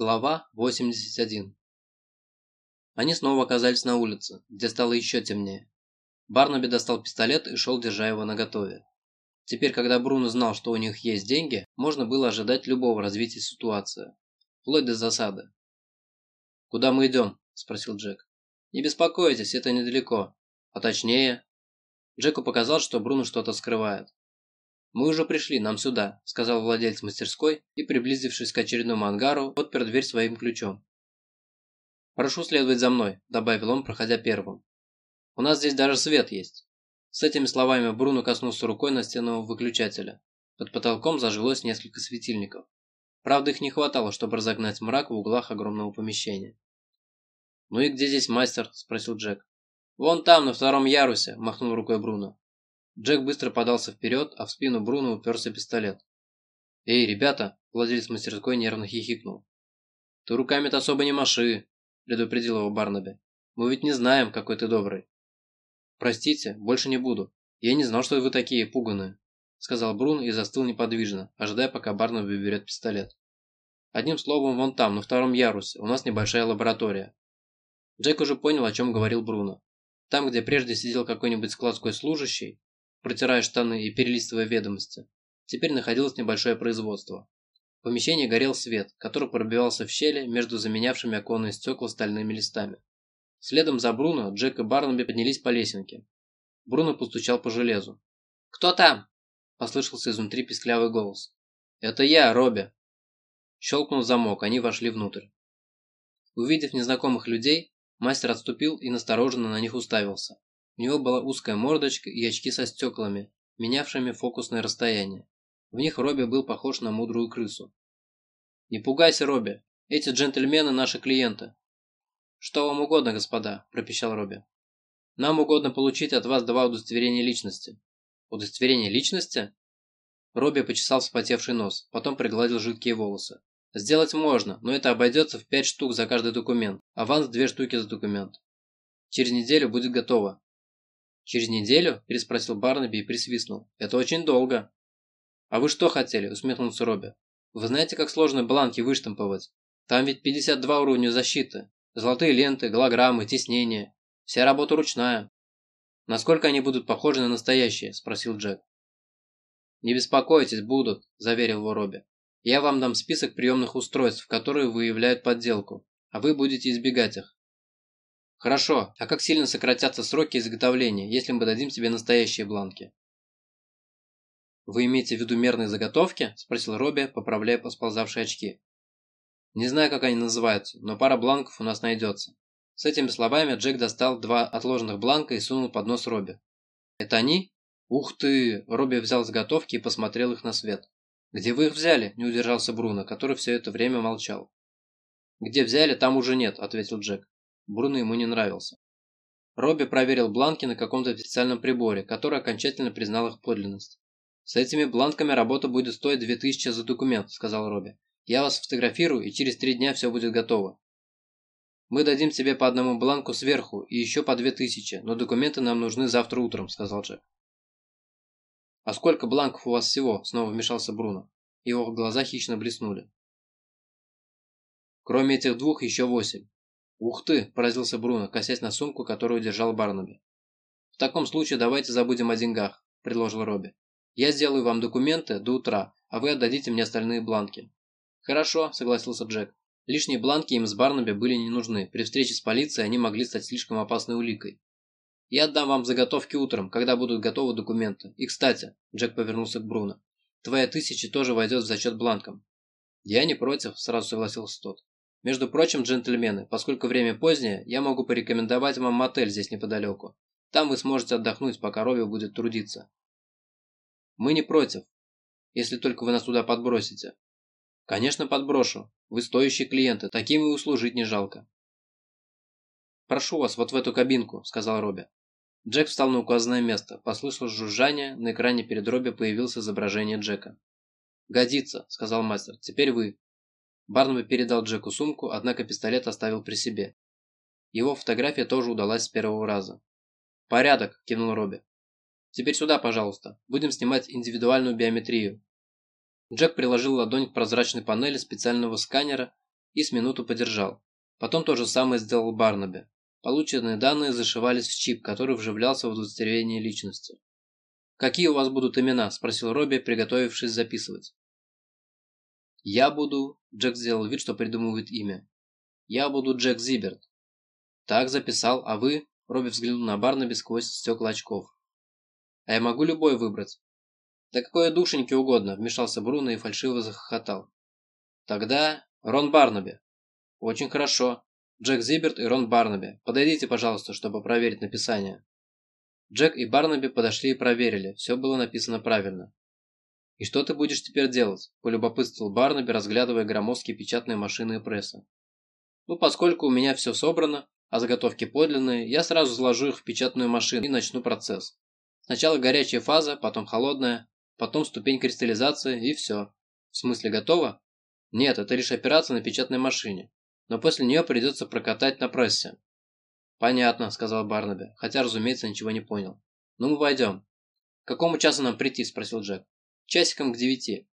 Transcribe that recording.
Глава 81 Они снова оказались на улице, где стало еще темнее. Барнаби достал пистолет и шел, держа его наготове. Теперь, когда Бруно знал, что у них есть деньги, можно было ожидать любого развития ситуации. Вплоть до засады. «Куда мы идем?» – спросил Джек. «Не беспокойтесь, это недалеко. А точнее...» Джеку показалось, что Бруно что-то скрывает. «Мы уже пришли, нам сюда», – сказал владелец мастерской и, приблизившись к очередному ангару, отпер дверь своим ключом. «Прошу следовать за мной», – добавил он, проходя первым. «У нас здесь даже свет есть». С этими словами Бруно коснулся рукой настенного выключателя. Под потолком зажилось несколько светильников. Правда, их не хватало, чтобы разогнать мрак в углах огромного помещения. «Ну и где здесь мастер?» – спросил Джек. «Вон там, на втором ярусе», – махнул рукой Бруно. Джек быстро подался вперед, а в спину Бруно уперся пистолет. «Эй, ребята!» – владелец мастерской нервно хихикнул. «Ты руками-то особо не маши!» – предупредил его Барнаби. «Мы ведь не знаем, какой ты добрый». «Простите, больше не буду. Я не знал, что вы такие пуганые», – сказал Брун и застыл неподвижно, ожидая, пока Барнаби берет пистолет. «Одним словом, вон там, на втором ярусе, у нас небольшая лаборатория». Джек уже понял, о чем говорил Бруно. Там, где прежде сидел какой-нибудь складской служащий, протирая штаны и перелистывая ведомости. Теперь находилось небольшое производство. В помещении горел свет, который пробивался в щели между заменявшими оконные стекла стальными листами. Следом за Бруно Джек и Барнаби поднялись по лесенке. Бруно постучал по железу. «Кто там?» – послышался изнутри писклявый голос. «Это я, Робби!» Щелкнул замок, они вошли внутрь. Увидев незнакомых людей, мастер отступил и настороженно на них уставился. У него была узкая мордочка и очки со стеклами, менявшими фокусное расстояние. В них Робби был похож на мудрую крысу. «Не пугайся, Робби. Эти джентльмены – наши клиенты». «Что вам угодно, господа», – пропищал Робби. «Нам угодно получить от вас два удостоверения личности». «Удостоверение личности?» Робби почесал вспотевший нос, потом пригладил жидкие волосы. «Сделать можно, но это обойдется в пять штук за каждый документ. Аванс две штуки за документ. Через неделю будет готово. «Через неделю?» – переспросил Барнаби и присвистнул. «Это очень долго». «А вы что хотели?» – усмехнулся Робби. «Вы знаете, как сложно бланки выштамповать? Там ведь 52 уровня защиты. Золотые ленты, голограммы, тиснение. Вся работа ручная». «Насколько они будут похожи на настоящие?» – спросил Джек. «Не беспокойтесь, будут», – заверил его Робби. «Я вам дам список приемных устройств, которые выявляют подделку, а вы будете избегать их. Хорошо, а как сильно сократятся сроки изготовления, если мы дадим тебе настоящие бланки? Вы имеете в виду мерные заготовки? Спросил Робби, поправляя посползавшие очки. Не знаю, как они называются, но пара бланков у нас найдется. С этими словами Джек достал два отложенных бланка и сунул под нос Робби. Это они? Ух ты! Робби взял заготовки и посмотрел их на свет. Где вы их взяли? Не удержался Бруно, который все это время молчал. Где взяли, там уже нет, ответил Джек. Бруно ему не нравился. Робби проверил бланки на каком-то специальном приборе, который окончательно признал их подлинность. «С этими бланками работа будет стоить 2000 за документ», – сказал Робби. «Я вас фотографирую, и через три дня все будет готово». «Мы дадим тебе по одному бланку сверху и еще по 2000, но документы нам нужны завтра утром», – сказал Джек. «А сколько бланков у вас всего?» – снова вмешался Бруно. Его глаза хищно блеснули. «Кроме этих двух еще восемь. «Ух ты!» – поразился Бруно, косясь на сумку, которую держал Барнаби. «В таком случае давайте забудем о деньгах», – предложил Робби. «Я сделаю вам документы до утра, а вы отдадите мне остальные бланки». «Хорошо», – согласился Джек. Лишние бланки им с Барнаби были не нужны. При встрече с полицией они могли стать слишком опасной уликой. «Я отдам вам заготовки утром, когда будут готовы документы. И, кстати», – Джек повернулся к Бруно, – «твоя тысяча тоже войдет в зачет бланком». «Я не против», – сразу согласился тот. Между прочим, джентльмены, поскольку время позднее, я могу порекомендовать вам мотель здесь неподалеку. Там вы сможете отдохнуть, пока Робби будет трудиться. Мы не против, если только вы нас туда подбросите. Конечно, подброшу. Вы стоящие клиенты, таким и услужить не жалко. Прошу вас вот в эту кабинку, сказал Робби. Джек встал на указанное место. Послышалось жужжание, на экране перед Робби появилось изображение Джека. «Годится», — сказал мастер. «Теперь вы». Барнаби передал Джеку сумку, однако пистолет оставил при себе. Его фотография тоже удалась с первого раза. «Порядок», – кивнул Робби. «Теперь сюда, пожалуйста. Будем снимать индивидуальную биометрию». Джек приложил ладонь к прозрачной панели специального сканера и с минуту подержал. Потом то же самое сделал Барнаби. Полученные данные зашивались в чип, который вживлялся в удостоверение личности. «Какие у вас будут имена?» – спросил Робби, приготовившись записывать. «Я буду...» – Джек сделал вид, что придумывает имя. «Я буду Джек Зиберт». «Так, записал. А вы?» – Робби взглянул на Барнаби сквозь стекла очков. «А я могу любой выбрать?» «Да какое душеньки угодно», – вмешался Бруно и фальшиво захохотал. «Тогда Рон Барнаби». «Очень хорошо. Джек Зиберт и Рон Барнаби. Подойдите, пожалуйста, чтобы проверить написание». Джек и Барнаби подошли и проверили, все было написано правильно. «И что ты будешь теперь делать?» – полюбопытствовал Барнаби, разглядывая громоздкие печатные машины и пресса. «Ну, поскольку у меня все собрано, а заготовки подлинные, я сразу заложу их в печатную машину и начну процесс. Сначала горячая фаза, потом холодная, потом ступень кристаллизации и все. В смысле готово? Нет, это лишь операция на печатной машине, но после нее придется прокатать на прессе. «Понятно», – сказал Барнаби, хотя, разумеется, ничего не понял. «Ну, мы пойдем». «К какому часу нам прийти?» – спросил Джек. «Часиком к девяти».